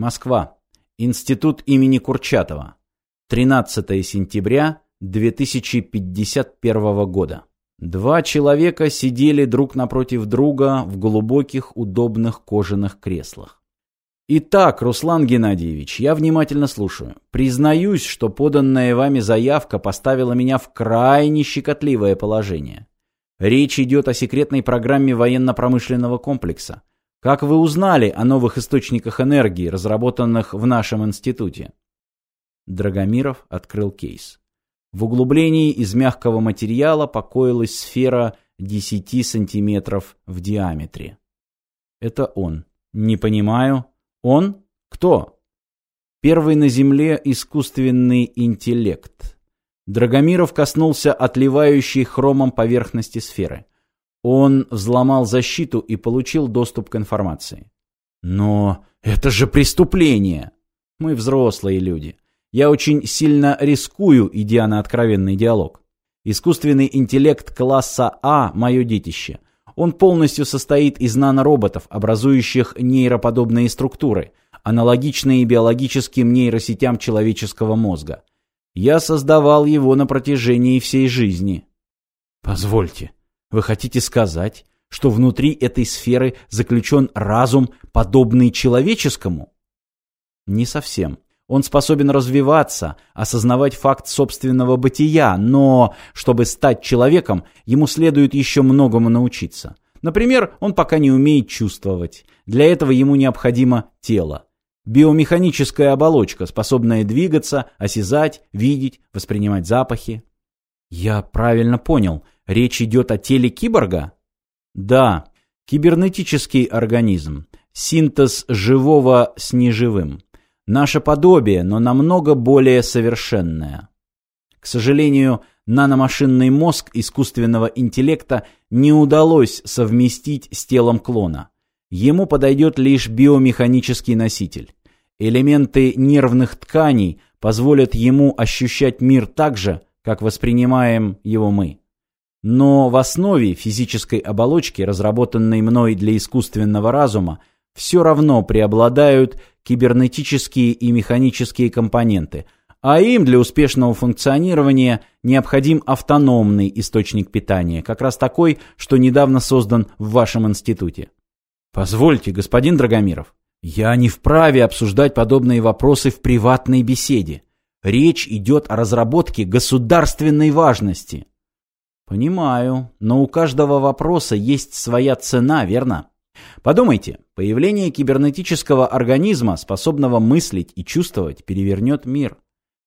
Москва. Институт имени Курчатова. 13 сентября 2051 года. Два человека сидели друг напротив друга в глубоких удобных кожаных креслах. Итак, Руслан Геннадьевич, я внимательно слушаю. Признаюсь, что поданная вами заявка поставила меня в крайне щекотливое положение. Речь идет о секретной программе военно-промышленного комплекса. Как вы узнали о новых источниках энергии, разработанных в нашем институте? Драгомиров открыл кейс. В углублении из мягкого материала покоилась сфера 10 сантиметров в диаметре. Это он. Не понимаю. Он? Кто? Первый на Земле искусственный интеллект. Драгомиров коснулся отливающей хромом поверхности сферы. Он взломал защиту и получил доступ к информации. Но это же преступление! Мы взрослые люди. Я очень сильно рискую, идя на откровенный диалог. Искусственный интеллект класса А – мое детище. Он полностью состоит из нанороботов, образующих нейроподобные структуры, аналогичные биологическим нейросетям человеческого мозга. Я создавал его на протяжении всей жизни. Позвольте, вы хотите сказать, что внутри этой сферы заключен разум, подобный человеческому? Не совсем. Он способен развиваться, осознавать факт собственного бытия, но, чтобы стать человеком, ему следует еще многому научиться. Например, он пока не умеет чувствовать. Для этого ему необходимо тело. Биомеханическая оболочка, способная двигаться, осязать, видеть, воспринимать запахи. Я правильно понял, речь идет о теле киборга? Да, кибернетический организм. Синтез живого с неживым. Наше подобие, но намного более совершенное. К сожалению, наномашинный мозг искусственного интеллекта не удалось совместить с телом клона. Ему подойдет лишь биомеханический носитель. Элементы нервных тканей позволят ему ощущать мир так же, как воспринимаем его мы. Но в основе физической оболочки, разработанной мной для искусственного разума, все равно преобладают кибернетические и механические компоненты, а им для успешного функционирования необходим автономный источник питания, как раз такой, что недавно создан в вашем институте. Позвольте, господин Драгомиров, я не вправе обсуждать подобные вопросы в приватной беседе. Речь идет о разработке государственной важности. Понимаю, но у каждого вопроса есть своя цена, верно? Подумайте, появление кибернетического организма, способного мыслить и чувствовать, перевернет мир.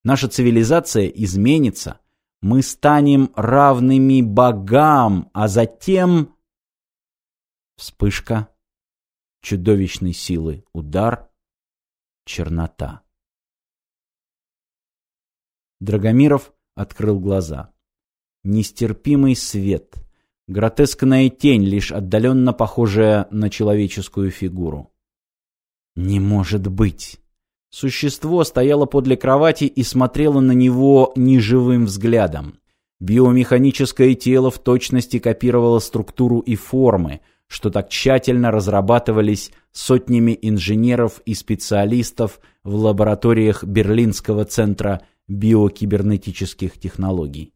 Наша цивилизация изменится. Мы станем равными богам, а затем... Вспышка. Чудовищной силы удар. Чернота. Драгомиров открыл глаза. Нестерпимый свет — Гротескная тень, лишь отдаленно похожая на человеческую фигуру. «Не может быть!» Существо стояло подле кровати и смотрело на него неживым взглядом. Биомеханическое тело в точности копировало структуру и формы, что так тщательно разрабатывались сотнями инженеров и специалистов в лабораториях Берлинского центра биокибернетических технологий.